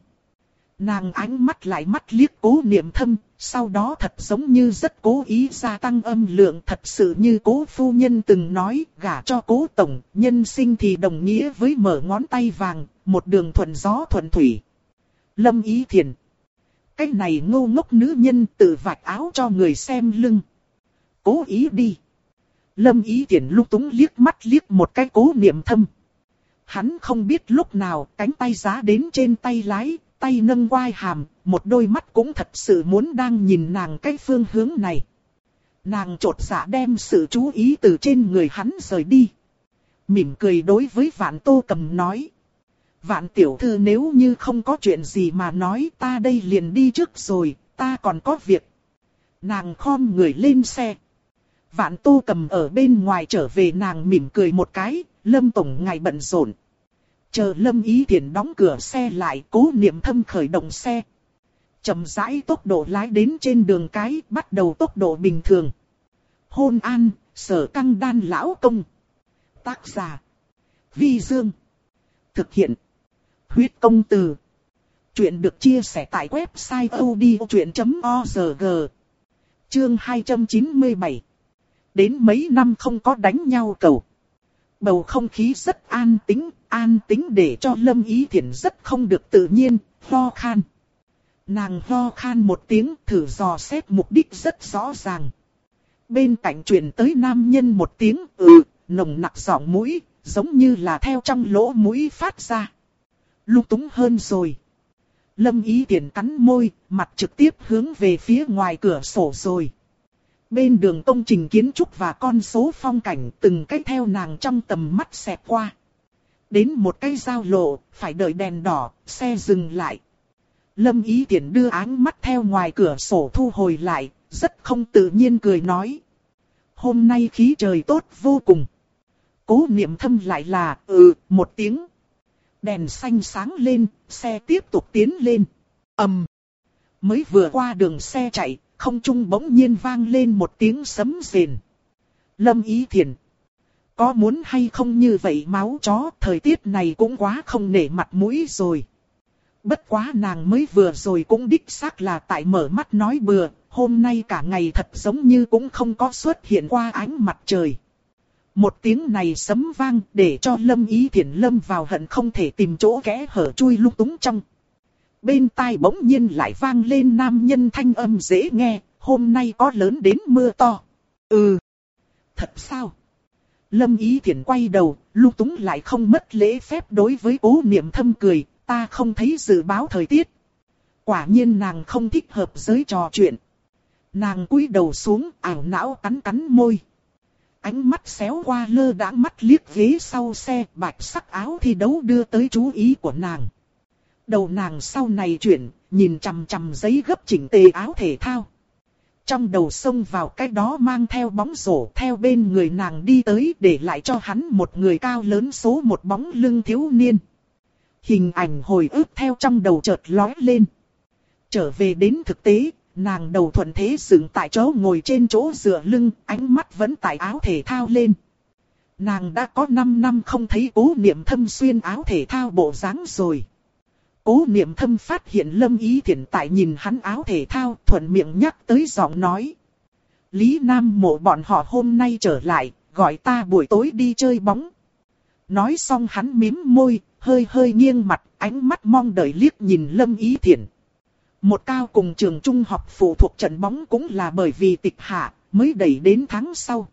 Nàng ánh mắt lại mắt liếc cố niệm thâm, sau đó thật giống như rất cố ý gia tăng âm lượng thật sự như cố phu nhân từng nói, gả cho cố tổng, nhân sinh thì đồng nghĩa với mở ngón tay vàng, một đường thuận gió thuận thủy. Lâm ý thiền. Cái này ngô ngốc nữ nhân tự vạch áo cho người xem lưng. Cố ý đi. Lâm ý thiền lúc túng liếc mắt liếc một cái cố niệm thâm. Hắn không biết lúc nào cánh tay giá đến trên tay lái, tay nâng quai hàm, một đôi mắt cũng thật sự muốn đang nhìn nàng cái phương hướng này. Nàng trột dạ đem sự chú ý từ trên người hắn rời đi. Mỉm cười đối với vạn tô cầm nói. Vạn tiểu thư nếu như không có chuyện gì mà nói ta đây liền đi trước rồi, ta còn có việc. Nàng khom người lên xe. Vạn tô cầm ở bên ngoài trở về nàng mỉm cười một cái, lâm tổng ngài bận rộn. Chờ lâm ý Thiển đóng cửa xe lại cố niệm thâm khởi động xe. chậm rãi tốc độ lái đến trên đường cái bắt đầu tốc độ bình thường. Hôn an, sở căng đan lão công. Tác giả. Vi Dương. Thực hiện. Huyết công từ. Chuyện được chia sẻ tại website odchuyện.org. Chương 297 Đến mấy năm không có đánh nhau cầu. Bầu không khí rất an tĩnh, an tĩnh để cho Lâm Ý Thiển rất không được tự nhiên, ho khan. Nàng ho khan một tiếng thử dò xét mục đích rất rõ ràng. Bên cạnh truyền tới nam nhân một tiếng ừ, nồng nặc giọng mũi, giống như là theo trong lỗ mũi phát ra. Lung túng hơn rồi. Lâm ý Thiển cắn môi, mặt trực tiếp hướng về phía ngoài cửa sổ rồi. Bên đường công trình kiến trúc và con số phong cảnh từng cách theo nàng trong tầm mắt xẹt qua. Đến một cái giao lộ, phải đợi đèn đỏ, xe dừng lại. Lâm ý tiện đưa áng mắt theo ngoài cửa sổ thu hồi lại, rất không tự nhiên cười nói. Hôm nay khí trời tốt vô cùng. Cố niệm thâm lại là, ừ, một tiếng. Đèn xanh sáng lên, xe tiếp tục tiến lên. ầm, Mới vừa qua đường xe chạy, không trung bỗng nhiên vang lên một tiếng sấm rền. Lâm ý thiền. Có muốn hay không như vậy máu chó, thời tiết này cũng quá không nể mặt mũi rồi. Bất quá nàng mới vừa rồi cũng đích xác là tại mở mắt nói bừa, hôm nay cả ngày thật giống như cũng không có xuất hiện qua ánh mặt trời. Một tiếng này sấm vang để cho lâm ý thiện lâm vào hận không thể tìm chỗ kẽ hở chui lung túng trong. Bên tai bỗng nhiên lại vang lên nam nhân thanh âm dễ nghe, hôm nay có lớn đến mưa to. Ừ. Thật sao? Lâm ý thiện quay đầu, lưu túng lại không mất lễ phép đối với cố niệm thâm cười, ta không thấy dự báo thời tiết. Quả nhiên nàng không thích hợp giới trò chuyện. Nàng cúi đầu xuống, ảo não cắn cắn môi. Ánh mắt xéo qua lơ đãng mắt liếc ghế sau xe, bạch sắc áo thi đấu đưa tới chú ý của nàng. Đầu nàng sau này chuyển, nhìn chằm chằm giấy gấp chỉnh tề áo thể thao. Trong đầu xông vào cái đó mang theo bóng rổ theo bên người nàng đi tới để lại cho hắn một người cao lớn số một bóng lưng thiếu niên. Hình ảnh hồi ức theo trong đầu chợt lói lên. Trở về đến thực tế, nàng đầu thuận thế dựng tại chỗ ngồi trên chỗ dựa lưng, ánh mắt vẫn tại áo thể thao lên. Nàng đã có 5 năm không thấy cố niệm thâm xuyên áo thể thao bộ dáng rồi. Cố niệm thâm phát hiện lâm ý thiện tại nhìn hắn áo thể thao thuận miệng nhắc tới giọng nói. Lý Nam mộ bọn họ hôm nay trở lại, gọi ta buổi tối đi chơi bóng. Nói xong hắn mím môi, hơi hơi nghiêng mặt, ánh mắt mong đợi liếc nhìn lâm ý thiện. Một cao cùng trường trung học phụ thuộc trận bóng cũng là bởi vì tịch hạ, mới đẩy đến tháng sau.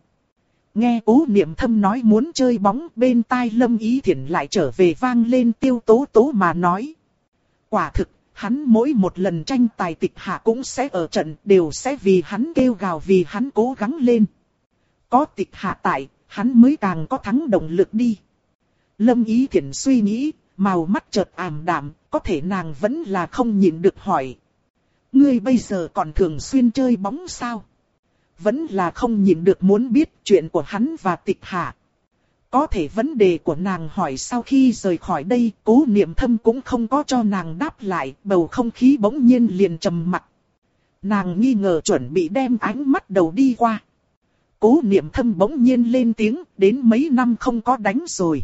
Nghe cố niệm thâm nói muốn chơi bóng bên tai lâm ý thiện lại trở về vang lên tiêu tố tố mà nói. Quả thực, hắn mỗi một lần tranh tài tịch hạ cũng sẽ ở trận đều sẽ vì hắn kêu gào vì hắn cố gắng lên. Có tịch hạ tại, hắn mới càng có thắng động lực đi. Lâm ý thiện suy nghĩ, màu mắt chợt ảm đạm, có thể nàng vẫn là không nhịn được hỏi. Ngươi bây giờ còn thường xuyên chơi bóng sao? Vẫn là không nhịn được muốn biết chuyện của hắn và tịch hạ. Có thể vấn đề của nàng hỏi sau khi rời khỏi đây, cố niệm thâm cũng không có cho nàng đáp lại, bầu không khí bỗng nhiên liền trầm mặt. Nàng nghi ngờ chuẩn bị đem ánh mắt đầu đi qua. Cố niệm thâm bỗng nhiên lên tiếng, đến mấy năm không có đánh rồi.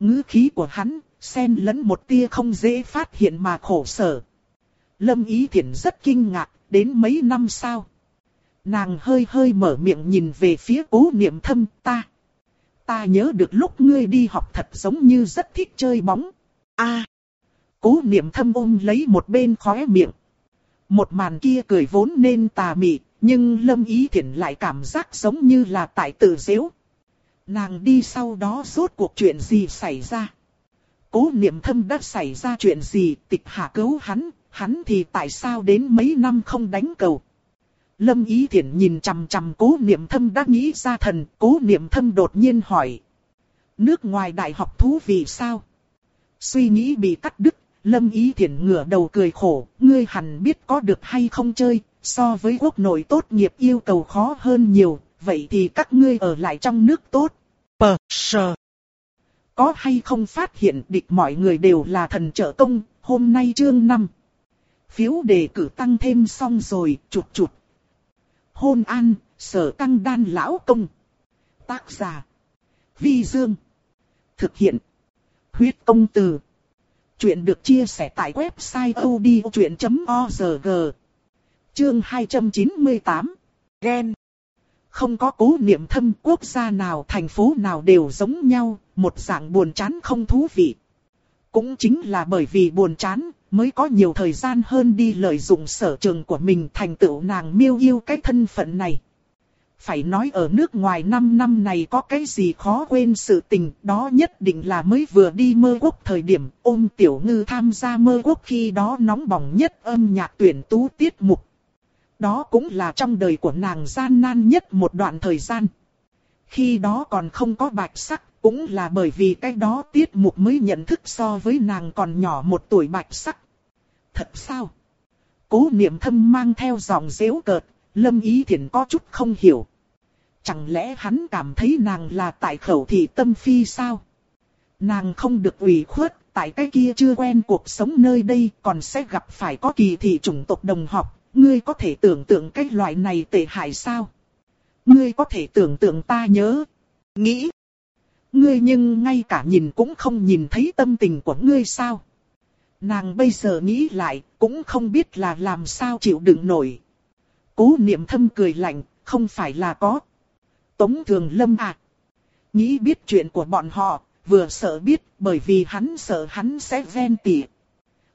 ngữ khí của hắn, xen lẫn một tia không dễ phát hiện mà khổ sở. Lâm Ý Thiển rất kinh ngạc, đến mấy năm sau. Nàng hơi hơi mở miệng nhìn về phía cố niệm thâm ta. Ta nhớ được lúc ngươi đi học thật giống như rất thích chơi bóng. a Cố niệm thâm ôm lấy một bên khóe miệng. Một màn kia cười vốn nên tà mị, nhưng Lâm Ý thiện lại cảm giác giống như là tại tự dễu. Nàng đi sau đó rốt cuộc chuyện gì xảy ra. Cố niệm thâm đã xảy ra chuyện gì, tịch hạ cứu hắn, hắn thì tại sao đến mấy năm không đánh cầu. Lâm Ý Thiển nhìn chằm chằm cố niệm thâm đã nghĩ ra thần, cố niệm thâm đột nhiên hỏi. Nước ngoài đại học thú vị sao? Suy nghĩ bị cắt đứt, Lâm Ý Thiển ngửa đầu cười khổ, ngươi hẳn biết có được hay không chơi, so với quốc nội tốt nghiệp yêu cầu khó hơn nhiều, vậy thì các ngươi ở lại trong nước tốt. Pờ, sờ. Có hay không phát hiện địch mọi người đều là thần trợ công, hôm nay chương 5. Phiếu đề cử tăng thêm xong rồi, chụt chụt. Hôn an, sở căng đan lão công. Tác giả. Vi Dương. Thực hiện. Huyết công từ. Chuyện được chia sẻ tại website odchuyện.org. Chương 298. Gen. Không có cố niệm thâm quốc gia nào thành phố nào đều giống nhau, một dạng buồn chán không thú vị. Cũng chính là bởi vì buồn chán, mới có nhiều thời gian hơn đi lợi dụng sở trường của mình thành tựu nàng miêu yêu cái thân phận này. Phải nói ở nước ngoài 5 năm này có cái gì khó quên sự tình, đó nhất định là mới vừa đi mơ quốc thời điểm ôm tiểu ngư tham gia mơ quốc khi đó nóng bỏng nhất âm nhạc tuyển tú tiết mục. Đó cũng là trong đời của nàng gian nan nhất một đoạn thời gian. Khi đó còn không có bạch sắc, cũng là bởi vì cái đó tiết mục mới nhận thức so với nàng còn nhỏ một tuổi bạch sắc. Thật sao? Cố niệm thâm mang theo dòng dễu cợt, lâm ý thiện có chút không hiểu. Chẳng lẽ hắn cảm thấy nàng là tại khẩu thị tâm phi sao? Nàng không được ủy khuất, tại cái kia chưa quen cuộc sống nơi đây còn sẽ gặp phải có kỳ thị chủng tộc đồng học, ngươi có thể tưởng tượng cái loại này tệ hại sao? Ngươi có thể tưởng tượng ta nhớ, nghĩ. Ngươi nhưng ngay cả nhìn cũng không nhìn thấy tâm tình của ngươi sao? Nàng bây giờ nghĩ lại, cũng không biết là làm sao chịu đựng nổi. Cố niệm thâm cười lạnh, không phải là có. Tống Thường Lâm à. nghĩ biết chuyện của bọn họ, vừa sợ biết bởi vì hắn sợ hắn sẽ ven tỉ.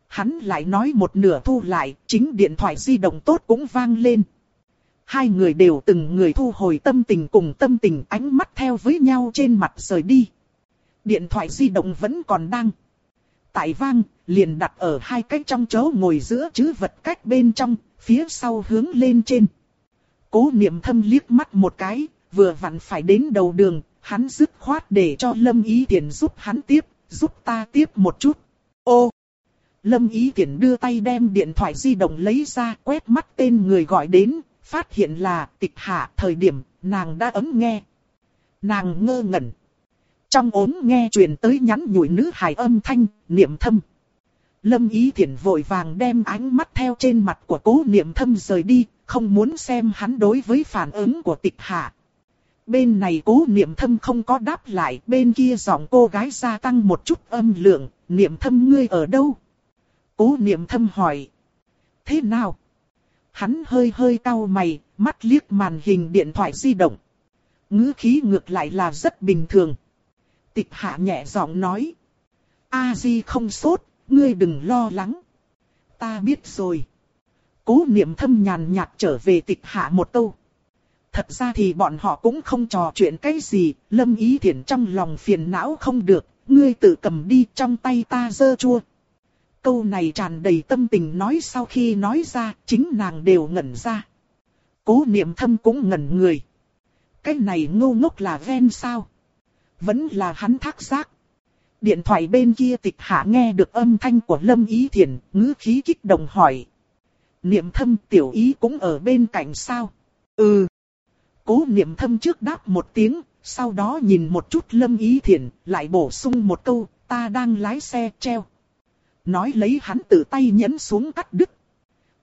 Hắn lại nói một nửa thu lại, chính điện thoại di động tốt cũng vang lên. Hai người đều từng người thu hồi tâm tình cùng tâm tình ánh mắt theo với nhau trên mặt rời đi. Điện thoại di động vẫn còn đang. Tại vang, liền đặt ở hai cái trong chỗ ngồi giữa chữ vật cách bên trong, phía sau hướng lên trên. Cố niệm thâm liếc mắt một cái, vừa vặn phải đến đầu đường, hắn dứt khoát để cho Lâm Ý Thiển giúp hắn tiếp, giúp ta tiếp một chút. Ô! Lâm Ý Thiển đưa tay đem điện thoại di động lấy ra, quét mắt tên người gọi đến, phát hiện là tịch hạ thời điểm, nàng đã ấm nghe. Nàng ngơ ngẩn. Trong ốm nghe truyền tới nhắn nhủi nữ hài âm thanh, niệm thâm. Lâm Ý Thiển vội vàng đem ánh mắt theo trên mặt của cố niệm thâm rời đi, không muốn xem hắn đối với phản ứng của tịch hạ. Bên này cố niệm thâm không có đáp lại, bên kia giọng cô gái gia tăng một chút âm lượng, niệm thâm ngươi ở đâu? Cố niệm thâm hỏi. Thế nào? Hắn hơi hơi cau mày, mắt liếc màn hình điện thoại di động. ngữ khí ngược lại là rất bình thường. Tịch hạ nhẹ giọng nói. A Di không sốt, ngươi đừng lo lắng. Ta biết rồi. Cố niệm thâm nhàn nhạt trở về tịch hạ một câu. Thật ra thì bọn họ cũng không trò chuyện cái gì, lâm ý thiện trong lòng phiền não không được, ngươi tự cầm đi trong tay ta dơ chua. Câu này tràn đầy tâm tình nói sau khi nói ra, chính nàng đều ngẩn ra. Cố niệm thâm cũng ngẩn người. Cái này ngô ngốc là ven sao? Vẫn là hắn thác giác. Điện thoại bên kia tịch hạ nghe được âm thanh của Lâm Ý thiền ngữ khí kích động hỏi. Niệm thâm tiểu ý cũng ở bên cạnh sao? Ừ. Cố niệm thâm trước đáp một tiếng, sau đó nhìn một chút Lâm Ý thiền lại bổ sung một câu, ta đang lái xe treo. Nói lấy hắn tự tay nhấn xuống cắt đứt.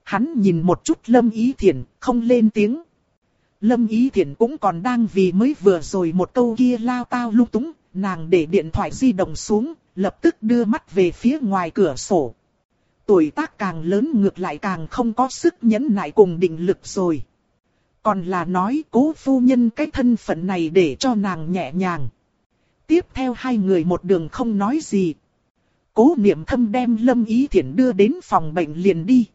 Hắn nhìn một chút Lâm Ý thiền không lên tiếng. Lâm Ý Thiển cũng còn đang vì mới vừa rồi một câu kia lao tao lung túng, nàng để điện thoại di động xuống, lập tức đưa mắt về phía ngoài cửa sổ. Tuổi tác càng lớn ngược lại càng không có sức nhẫn nại cùng định lực rồi. Còn là nói cố phu nhân cái thân phận này để cho nàng nhẹ nhàng. Tiếp theo hai người một đường không nói gì. Cố niệm thâm đem Lâm Ý Thiển đưa đến phòng bệnh liền đi.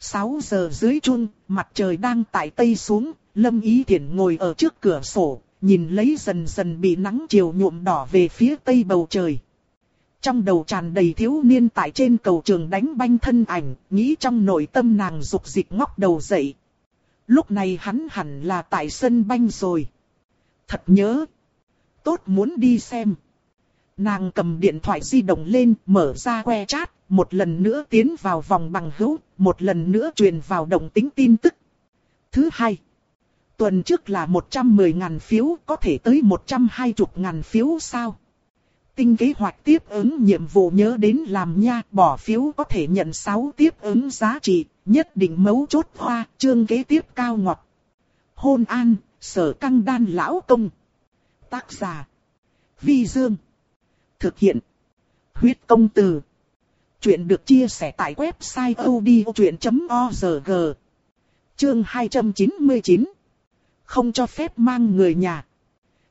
6 giờ dưới chun, mặt trời đang tại tây xuống, Lâm Ý Thiển ngồi ở trước cửa sổ, nhìn lấy dần dần bị nắng chiều nhuộm đỏ về phía tây bầu trời. Trong đầu tràn đầy thiếu niên tại trên cầu trường đánh banh thân ảnh, nghĩ trong nội tâm nàng dục dịch ngóc đầu dậy. Lúc này hắn hẳn là tại sân banh rồi. Thật nhớ. Tốt muốn đi xem. Nàng cầm điện thoại di động lên, mở ra que chat, một lần nữa tiến vào vòng bằng hữu, một lần nữa truyền vào động tính tin tức. Thứ hai. Tuần trước là 110 ngàn phiếu, có thể tới 120 ngàn phiếu sao? Tinh kế hoạch tiếp ứng nhiệm vụ nhớ đến làm nha, bỏ phiếu có thể nhận 6 tiếp ứng giá trị, nhất định mấu chốt hoa, chương kế tiếp cao ngọt. Hôn an, sở căng đan lão công. Tác giả. Vi Dương. Thực hiện. Huyết công từ. Chuyện được chia sẻ tại website odchuyện.org. Chương 299 không cho phép mang người nhà.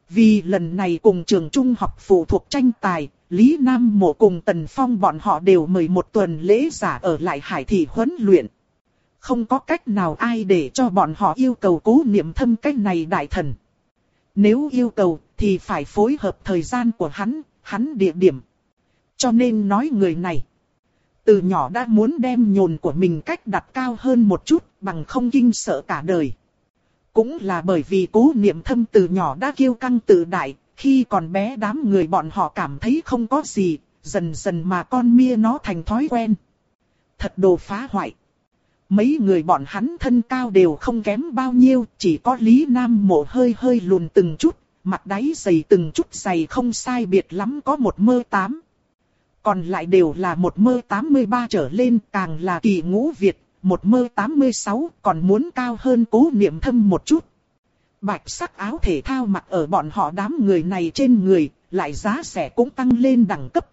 Vì lần này cùng trường trung học phụ thuộc tranh tài, Lý Nam Mộ cùng Tần Phong bọn họ đều mời một tuần lễ giả ở lại hải thị huấn luyện. Không có cách nào ai để cho bọn họ yêu cầu cố niệm thâm cách này đại thần. Nếu yêu cầu thì phải phối hợp thời gian của hắn, hắn địa điểm. Cho nên nói người này. Từ nhỏ đã muốn đem nhồn của mình cách đặt cao hơn một chút bằng không kinh sợ cả đời. Cũng là bởi vì cố niệm thâm từ nhỏ đã kiêu căng tự đại, khi còn bé đám người bọn họ cảm thấy không có gì, dần dần mà con mia nó thành thói quen. Thật đồ phá hoại. Mấy người bọn hắn thân cao đều không kém bao nhiêu, chỉ có Lý Nam mộ hơi hơi lùn từng chút, mặt đáy dày từng chút dày không sai biệt lắm có một mơ tám. Còn lại đều là một mơ 83 trở lên càng là kỳ ngũ Việt, một mơ 86 còn muốn cao hơn cố niệm thâm một chút. Bạch sắc áo thể thao mặc ở bọn họ đám người này trên người, lại giá rẻ cũng tăng lên đẳng cấp.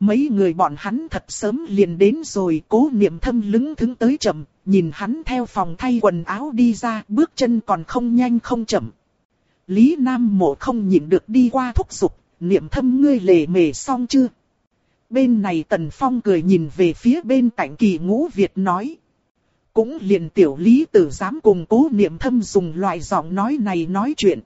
Mấy người bọn hắn thật sớm liền đến rồi cố niệm thâm lứng thứng tới chậm, nhìn hắn theo phòng thay quần áo đi ra bước chân còn không nhanh không chậm. Lý Nam Mộ không nhịn được đi qua thúc giục, niệm thâm ngươi lề mề xong chưa? Bên này Tần Phong cười nhìn về phía bên cạnh kỳ ngũ Việt nói. Cũng liền tiểu lý tử dám cùng cố niệm thâm dùng loại giọng nói này nói chuyện.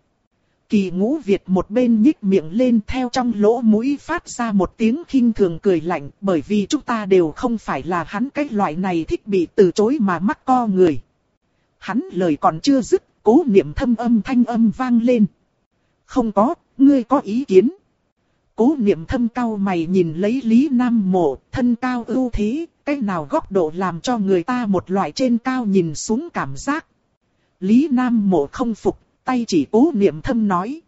Kỳ ngũ Việt một bên nhích miệng lên theo trong lỗ mũi phát ra một tiếng khinh thường cười lạnh bởi vì chúng ta đều không phải là hắn cái loại này thích bị từ chối mà mắc co người. Hắn lời còn chưa dứt, cố niệm thâm âm thanh âm vang lên. Không có, ngươi có ý kiến. Cố niệm thâm cao mày nhìn lấy Lý Nam Mộ, thân cao ưu thế, cái nào góc độ làm cho người ta một loại trên cao nhìn xuống cảm giác. Lý Nam Mộ không phục, tay chỉ cố niệm thâm nói.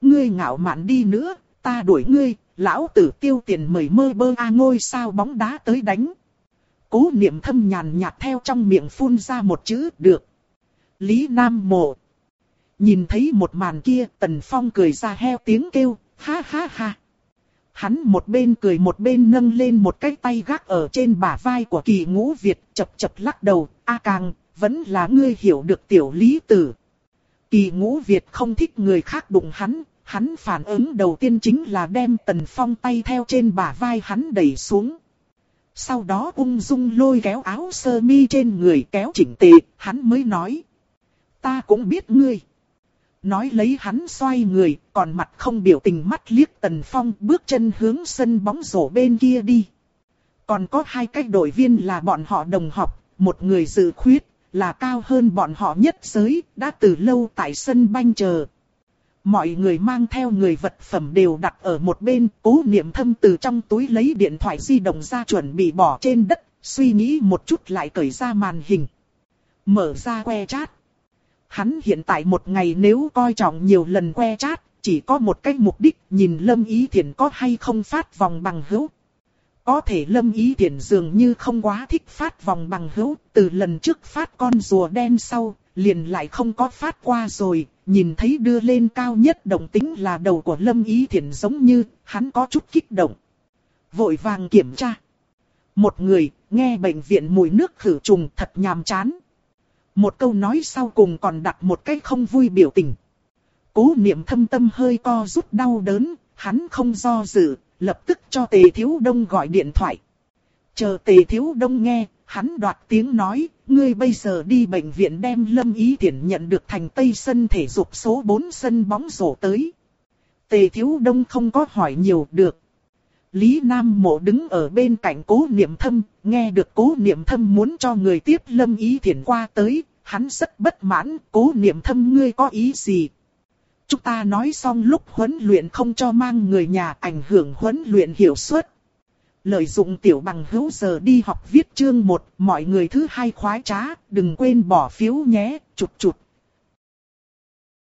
Ngươi ngạo mạn đi nữa, ta đuổi ngươi, lão tử tiêu tiền mời mơ bơ a ngôi sao bóng đá tới đánh. Cố niệm thâm nhàn nhạt theo trong miệng phun ra một chữ được. Lý Nam Mộ. Nhìn thấy một màn kia, Tần Phong cười ra heo tiếng kêu, ha ha ha. Hắn một bên cười một bên nâng lên một cái tay gác ở trên bả vai của kỳ ngũ Việt, chập chập lắc đầu, a càng, vẫn là ngươi hiểu được tiểu lý tử. Kỳ ngũ Việt không thích người khác đụng hắn, hắn phản ứng đầu tiên chính là đem tần phong tay theo trên bả vai hắn đẩy xuống. Sau đó ung dung lôi kéo áo sơ mi trên người kéo chỉnh tề, hắn mới nói. Ta cũng biết ngươi. Nói lấy hắn xoay người, còn mặt không biểu tình mắt liếc Tần Phong bước chân hướng sân bóng rổ bên kia đi. Còn có hai cái đội viên là bọn họ đồng học, một người dự khuyết, là cao hơn bọn họ nhất giới, đã từ lâu tại sân banh chờ. Mọi người mang theo người vật phẩm đều đặt ở một bên, cố niệm thâm từ trong túi lấy điện thoại di động ra chuẩn bị bỏ trên đất, suy nghĩ một chút lại cởi ra màn hình. Mở ra que chat. Hắn hiện tại một ngày nếu coi trọng nhiều lần que chát chỉ có một cái mục đích nhìn Lâm Ý Thiển có hay không phát vòng bằng hữu. Có thể Lâm Ý Thiển dường như không quá thích phát vòng bằng hữu, từ lần trước phát con rùa đen sau, liền lại không có phát qua rồi, nhìn thấy đưa lên cao nhất động tính là đầu của Lâm Ý Thiển giống như, hắn có chút kích động. Vội vàng kiểm tra. Một người, nghe bệnh viện mùi nước khử trùng thật nhàm chán. Một câu nói sau cùng còn đặt một cái không vui biểu tình. Cố niệm thâm tâm hơi co rút đau đớn, hắn không do dự, lập tức cho tề thiếu đông gọi điện thoại. Chờ tề thiếu đông nghe, hắn đoạt tiếng nói, ngươi bây giờ đi bệnh viện đem lâm ý thiển nhận được thành tây sân thể dục số 4 sân bóng rổ tới. Tề thiếu đông không có hỏi nhiều được. Lý Nam Mộ đứng ở bên cạnh cố niệm thâm, nghe được cố niệm thâm muốn cho người tiếp lâm ý thiển qua tới, hắn rất bất mãn, cố niệm thâm ngươi có ý gì? Chúng ta nói xong lúc huấn luyện không cho mang người nhà ảnh hưởng huấn luyện hiệu suất. Lợi dụng tiểu bằng hữu giờ đi học viết chương 1, mọi người thứ hai khoái trá, đừng quên bỏ phiếu nhé, chụt chụt.